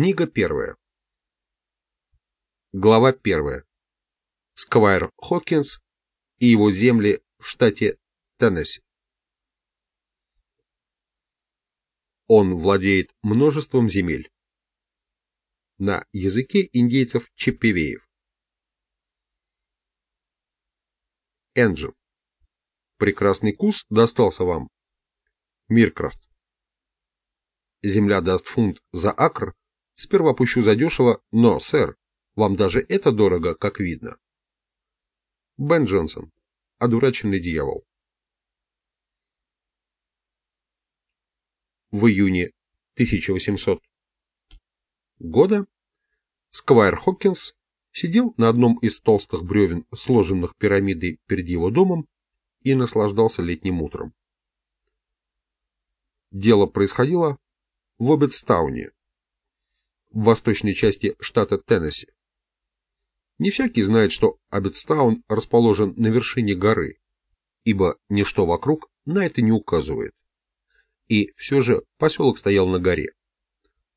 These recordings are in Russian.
Книга первая. Глава первая. Сквайр Хокинс и его земли в штате Теннесси. Он владеет множеством земель. На языке индейцев Чеппевеев. Энджин. Прекрасный кус достался вам. Миркрафт. Земля даст фунт за акр, сперва пущу задешево, но, сэр, вам даже это дорого, как видно. Бен Джонсон. Одураченный дьявол. В июне 1800 года Сквайр Хокинс сидел на одном из толстых бревен, сложенных пирамидой перед его домом, и наслаждался летним утром. Дело происходило в Обедстауне, в восточной части штата Теннесси. Не всякий знает, что Абетстаун расположен на вершине горы, ибо ничто вокруг на это не указывает. И все же поселок стоял на горе.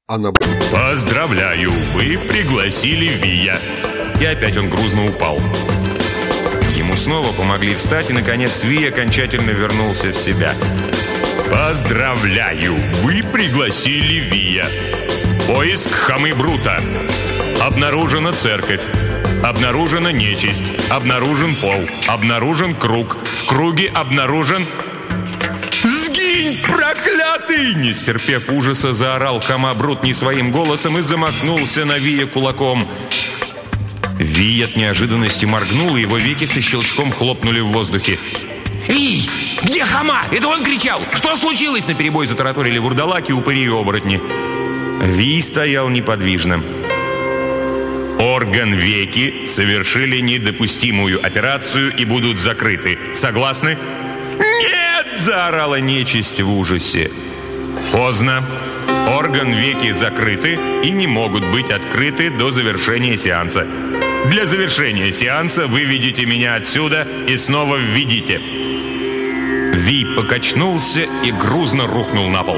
Она... Поздравляю, вы пригласили Вия. И опять он грузно упал. Ему снова помогли встать, и, наконец, Ви окончательно вернулся в себя. Поздравляю, вы пригласили Вия. Поиск хамы Брута. Обнаружена церковь. Обнаружена нечисть. Обнаружен пол. Обнаружен круг. В круге обнаружен... «Сгинь, проклятый!» Не стерпев ужаса, заорал Хамабрут не своим голосом и замахнулся на Вия кулаком. Ви от неожиданности моргнул, и его веки со щелчком хлопнули в воздухе. «Эй, где Хама? Это он кричал! Что случилось?» На перебой затараторили вурдалаки, упыри и оборотни. Ви стоял неподвижно. Орган веки совершили недопустимую операцию и будут закрыты. Согласны? «Нет!» – заорала нечисть в ужасе. Поздно. Орган веки закрыты и не могут быть открыты до завершения сеанса. Для завершения сеанса выведите меня отсюда и снова введите. Ви покачнулся и грузно рухнул на пол.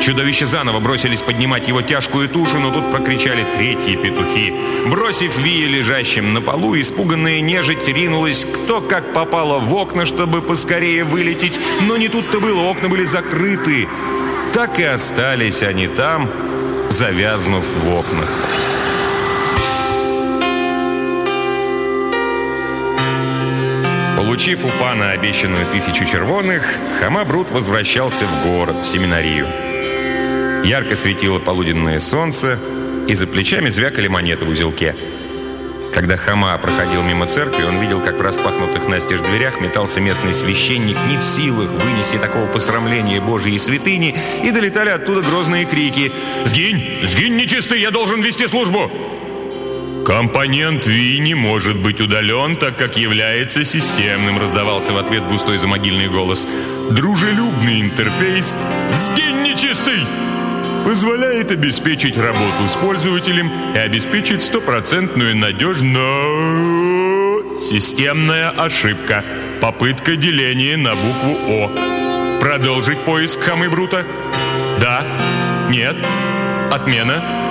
Чудовища заново бросились поднимать его тяжкую тушу, но тут прокричали третьи петухи. Бросив Вия лежащим на полу, испуганная нежить ринулась кто как попало в окна, чтобы поскорее вылететь. Но не тут-то было, окна были закрыты. Так и остались они там, завязнув в окнах. Получив у пана обещанную тысячу червоных, Хамабрут возвращался в город, в семинарию. Ярко светило полуденное солнце, и за плечами звякали монеты в узелке. Когда Хама проходил мимо церкви, он видел, как в распахнутых настежь дверях метался местный священник не в силах вынести такого посрамления Божьей святыни, и долетали оттуда грозные крики «Сгинь! Сгинь, нечистый! Я должен вести службу!» «Компонент Ви не может быть удален, так как является системным», раздавался в ответ густой замогильный голос. «Дружелюбный интерфейс! Сгинь, нечистый!» позволяет обеспечить работу с пользователем и обеспечить стопроцентную надежность. Системная ошибка. Попытка деления на букву О. Продолжить поиск хамы Брута? Да? Нет? Отмена?